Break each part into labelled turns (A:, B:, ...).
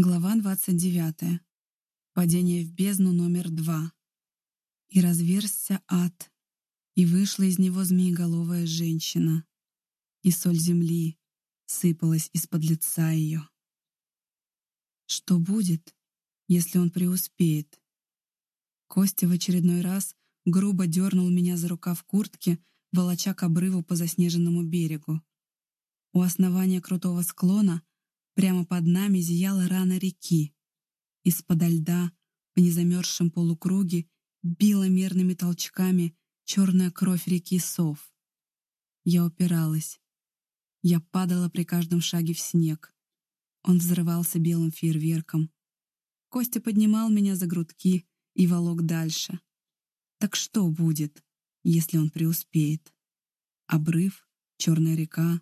A: Глава 29. Падение в бездну номер два. И разверзся ад, и вышла из него змееголовая женщина, и соль земли сыпалась из-под лица ее. Что будет, если он преуспеет? Костя в очередной раз грубо дернул меня за рукав куртки, волоча к обрыву по заснеженному берегу. У основания крутого склона Прямо под нами зияла рана реки. Из-подо льда по незамерзшем полукруге била мерными толчками черная кровь реки Сов. Я упиралась. Я падала при каждом шаге в снег. Он взрывался белым фейерверком. Костя поднимал меня за грудки и волок дальше. Так что будет, если он преуспеет? Обрыв, черная река,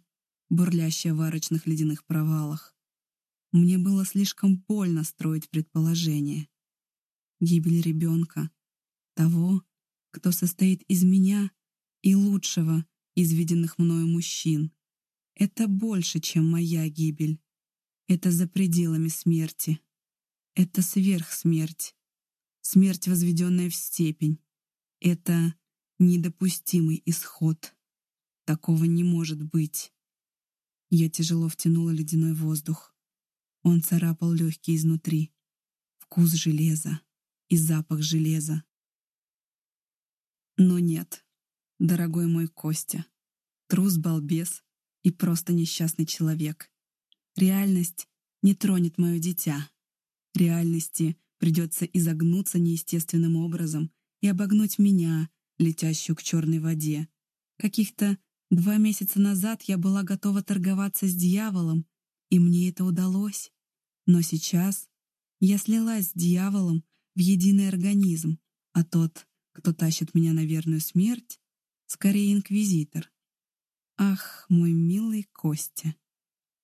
A: бурлящая в арочных ледяных провалах. Мне было слишком больно строить предположение. Гибель ребенка, того, кто состоит из меня и лучшего из виденных мною мужчин. Это больше, чем моя гибель. Это за пределами смерти. Это сверхсмерть. Смерть, возведенная в степень. Это недопустимый исход. Такого не может быть. Я тяжело втянула ледяной воздух. Он царапал легкие изнутри. Вкус железа и запах железа. Но нет, дорогой мой Костя. Трус-балбес и просто несчастный человек. Реальность не тронет мое дитя. Реальности придется изогнуться неестественным образом и обогнуть меня, летящую к черной воде. Каких-то два месяца назад я была готова торговаться с дьяволом, и мне это удалось. Но сейчас я слилась с дьяволом в единый организм, а тот, кто тащит меня на верную смерть, скорее инквизитор. Ах, мой милый Костя,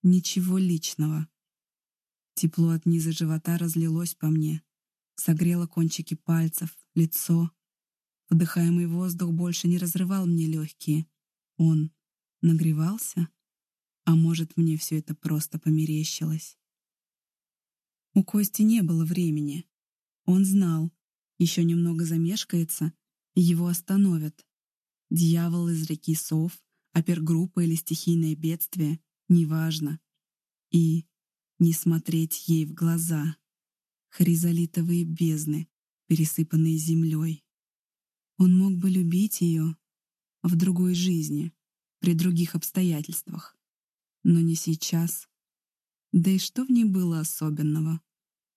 A: ничего личного. Тепло от низа живота разлилось по мне, согрело кончики пальцев, лицо. Вдыхаемый воздух больше не разрывал мне легкие. Он нагревался? А может, мне все это просто померещилось? У Кости не было времени. Он знал, еще немного замешкается, и его остановят. Дьявол из реки Сов, опергруппа или стихийное бедствие, неважно. И не смотреть ей в глаза. Хризолитовые бездны, пересыпанные землей. Он мог бы любить ее в другой жизни, при других обстоятельствах. Но не сейчас. Да и что в ней было особенного?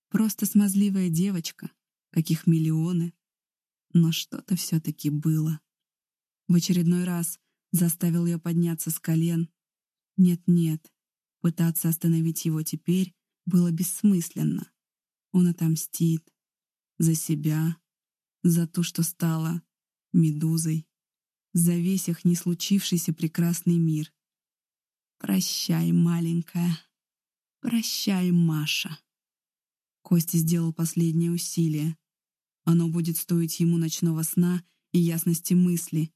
A: Просто смазливая девочка, каких миллионы. Но что-то все-таки было. В очередной раз заставил ее подняться с колен. Нет-нет, пытаться остановить его теперь было бессмысленно. Он отомстит. За себя, за то, что стала медузой, за весь их не случившийся прекрасный мир. Прощай, маленькая. «Прощай, Маша». Костя сделал последнее усилие. Оно будет стоить ему ночного сна и ясности мысли.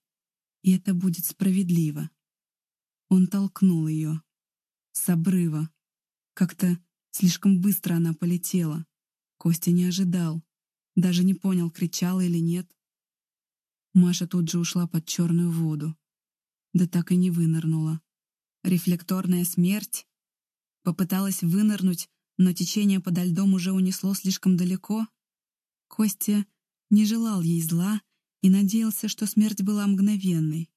A: И это будет справедливо. Он толкнул ее. С обрыва. Как-то слишком быстро она полетела. Костя не ожидал. Даже не понял, кричала или нет. Маша тут же ушла под черную воду. Да так и не вынырнула. Рефлекторная смерть Попыталась вынырнуть, но течение подо льдом уже унесло слишком далеко. Костя не желал ей зла и надеялся, что смерть была мгновенной.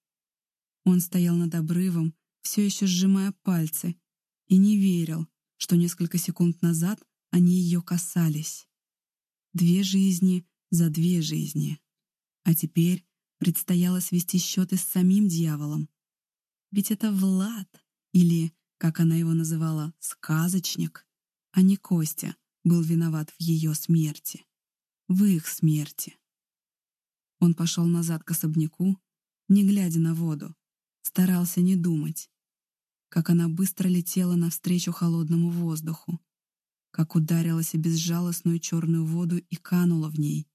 A: Он стоял над обрывом, все еще сжимая пальцы, и не верил, что несколько секунд назад они ее касались. Две жизни за две жизни. А теперь предстояло свести счеты с самим дьяволом. Ведь это Влад, или как она его называла, сказочник, а не Костя, был виноват в ее смерти. В их смерти. Он пошел назад к особняку, не глядя на воду, старался не думать. Как она быстро летела навстречу холодному воздуху, как ударилась о безжалостную черную воду и канула в ней,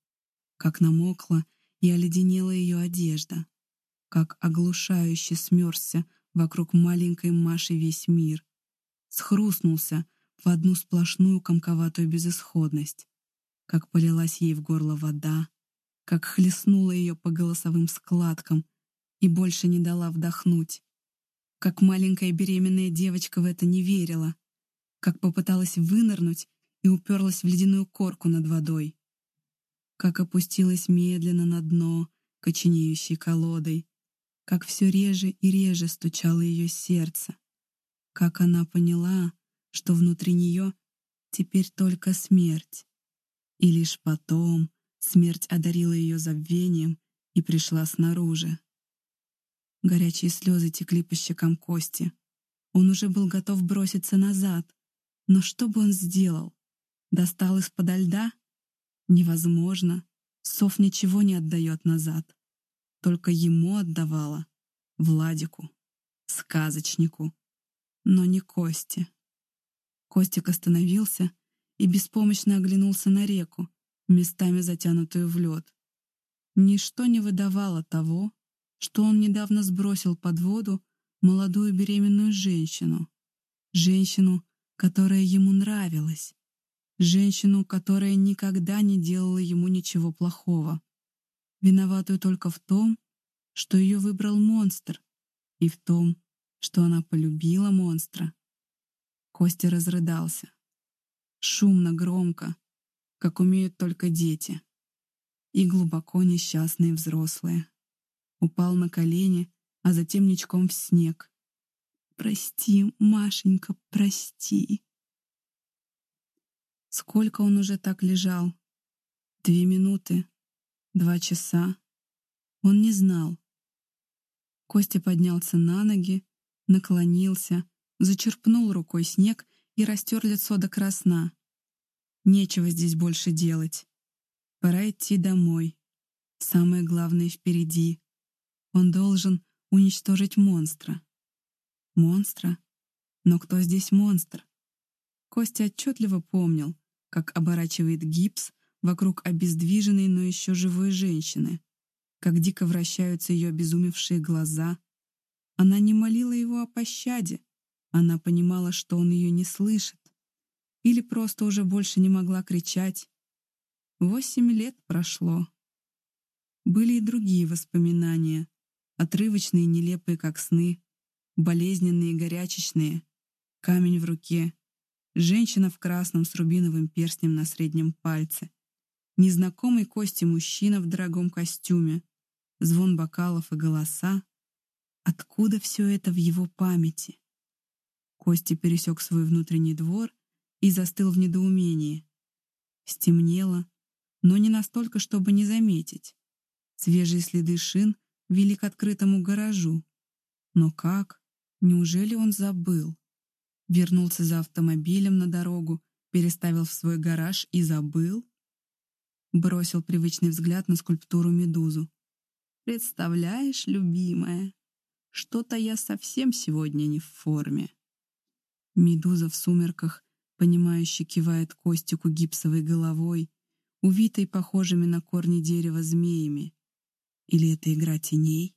A: как намокла и оледенела ее одежда, как оглушающе смерзся вокруг маленькой Маши весь мир. Схрустнулся в одну сплошную комковатую безысходность, как полилась ей в горло вода, как хлестнула ее по голосовым складкам и больше не дала вдохнуть, как маленькая беременная девочка в это не верила, как попыталась вынырнуть и уперлась в ледяную корку над водой, как опустилась медленно на дно, коченеющей колодой, как все реже и реже стучало ее сердце, как она поняла, что внутри нее теперь только смерть. И лишь потом смерть одарила ее забвением и пришла снаружи. Горячие слезы текли по щекам Кости. Он уже был готов броситься назад. Но что бы он сделал? Достал из-подо льда? Невозможно. Сов ничего не отдает назад. Только ему отдавала. Владику. Сказочнику. Но не Косте. Костик остановился и беспомощно оглянулся на реку, местами затянутую в лед. Ничто не выдавало того, что он недавно сбросил под воду молодую беременную женщину. Женщину, которая ему нравилась. Женщину, которая никогда не делала ему ничего плохого. Виноватую только в том, что ее выбрал монстр, и в том, что она полюбила монстра. Костя разрыдался. Шумно, громко, как умеют только дети. И глубоко несчастные взрослые упал на колени, а затем ничком в снег. «Прости, Машенька, прости!» Сколько он уже так лежал? Две минуты? Два часа? Он не знал. Костя поднялся на ноги, наклонился, зачерпнул рукой снег и растер лицо до красна. Нечего здесь больше делать. Пора идти домой. Самое главное впереди. Он должен уничтожить монстра. Монстра? Но кто здесь монстр? Костя отчетливо помнил, как оборачивает гипс вокруг обездвиженной, но еще живой женщины, как дико вращаются ее обезумевшие глаза. Она не молила его о пощаде, она понимала, что он ее не слышит, или просто уже больше не могла кричать. Восемь лет прошло. Были и другие воспоминания, Отрывочные, нелепые, как сны, болезненные, горячечные, камень в руке, женщина в красном с рубиновым перстнем на среднем пальце, незнакомый Кости мужчина в дорогом костюме, звон бокалов и голоса. Откуда все это в его памяти? Кости пересек свой внутренний двор и застыл в недоумении. Стемнело, но не настолько, чтобы не заметить. Свежие следы шин вели к открытому гаражу. Но как? Неужели он забыл? Вернулся за автомобилем на дорогу, переставил в свой гараж и забыл? Бросил привычный взгляд на скульптуру Медузу. «Представляешь, любимая, что-то я совсем сегодня не в форме». Медуза в сумерках, понимающе кивает Костику гипсовой головой, увитой похожими на корни дерева змеями. Или это игра теней?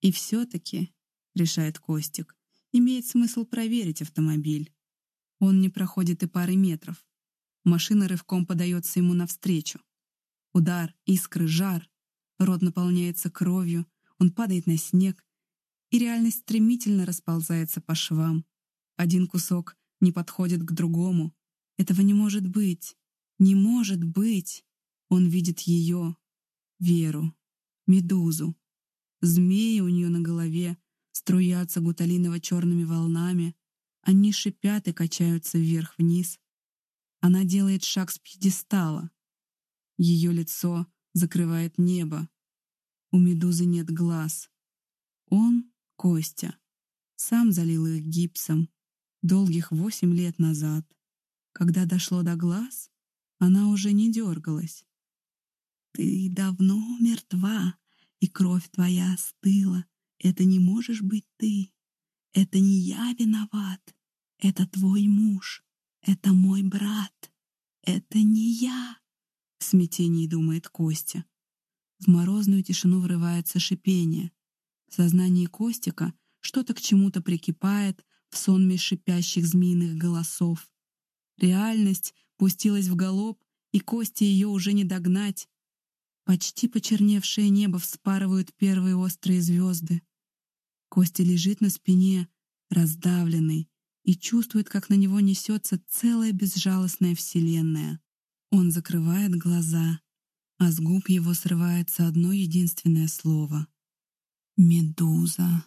A: И все-таки, решает Костик, имеет смысл проверить автомобиль. Он не проходит и пары метров. Машина рывком подается ему навстречу. Удар, искры, жар. Рот наполняется кровью, он падает на снег, и реальность стремительно расползается по швам. Один кусок не подходит к другому. Этого не может быть. Не может быть. Он видит ее, Веру, медузу. Змеи у нее на голове струятся гуталиново-черными волнами. Они шипят и качаются вверх-вниз. Она делает шаг с пьедестала. Ее лицо закрывает небо. У медузы нет глаз. Он, Костя, сам залил их гипсом долгих восемь лет назад. Когда дошло до глаз, она уже не дергалась. Ты давно мертва, и кровь твоя остыла. Это не можешь быть ты. Это не я виноват. Это твой муж. Это мой брат. Это не я. В смятении думает Костя. В морозную тишину врывается шипение. В сознании Костика что-то к чему-то прикипает в сонме шипящих змеиных голосов. Реальность пустилась в галоп, и кости ее уже не догнать. Почти почерневшее небо вспарывают первые острые звезды. Костя лежит на спине, раздавленный, и чувствует, как на него несется целая безжалостная вселенная. Он закрывает глаза, а с губ его срывается одно единственное слово — «Медуза».